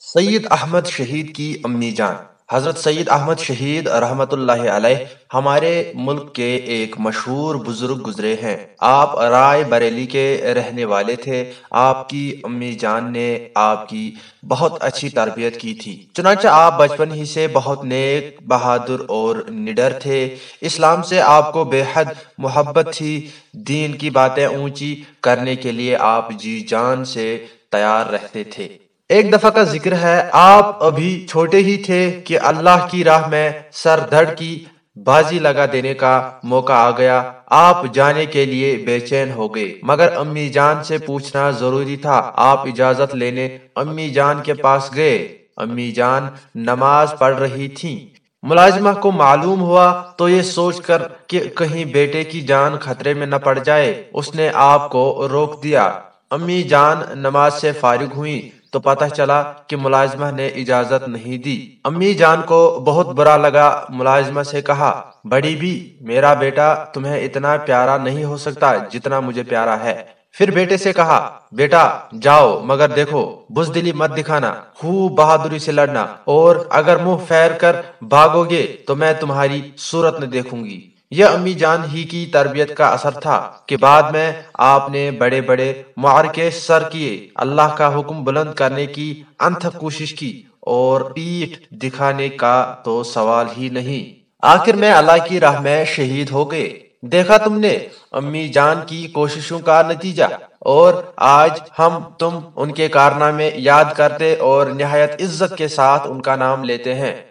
سید احمد شہید کی امی جان۔ حضرت سید احمد شہید رحمت اللہ علیہ ہمارے ملک کے ایک مشہور بزرگ گزرے ہیں۔ آپ رائے بریلی کے رہنے والے تھے۔ آپ کی امی جان نے آپ کی بہت اچھی تربیت کی تھی۔ چنانچہ آپ بچپن ہی سے بہت نیک، بہادر اور نڈر تھے۔ اسلام سے آپ کو بے حد محبت تھی۔ دین کی باتیں اونچی کرنے کے لیے آپ جی جان سے تیار رہتے تھے۔ ایک دفعہ کا ذکر ہے، آپ ابھی چھوٹے ہی تھے کہ اللہ کی راہ میں سر دھڑ کی بازی لگا دینے کا موقع آ گیا۔ آپ جانے کے لیے بے چین ہو گئے۔ مگر امی جان سے پوچھنا ضروری تھا، آپ اجازت لینے امی جان کے پاس گئے۔ امی جان نماز پڑھ رہی تھی ملازمہ کو معلوم ہوا تو یہ سوچ کر کہ کہیں بیٹے کی جان خطرے میں نہ پڑ جائے۔ اس نے آپ کو روک دیا۔ امی جان نماز سے فارغ ہوئی تو پتہ چلا کہ ملازمہ نے اجازت نہیں دی۔ امی جان کو بہت برا لگا، ملازمہ سے کہا، بڑی بھی، میرا بیٹا تمہیں اتنا پیارا نہیں ہو سکتا جتنا مجھے پیارا ہے۔ پھر بیٹے سے کہا، بیٹا، جاؤ، مگر دیکھو، بزدلی مت دکھانا، خوب بہادری سے لڑنا، اور اگر منہ پھیر کر بھاگو گے تو میں تمہاری صورت نہ دیکھوں گی۔ یہ امی جان ہی کی تربیت کا اثر تھا کہ بعد میں آپ نے بڑے بڑے معرکے سر کیے، اللہ کا حکم بلند کرنے کی انتھ کوشش کی اور پیٹ دکھانے کا تو سوال ہی نہیں۔ آخر میں اللہ کی راہ میں شہید ہو گئے۔ دیکھا تم نے، امی جان کی کوششوں کا نتیجہ۔ اور آج ہم تم ان کے کارنامے یاد کرتے اور نہایت عزت کے ساتھ ان کا نام لیتے ہیں۔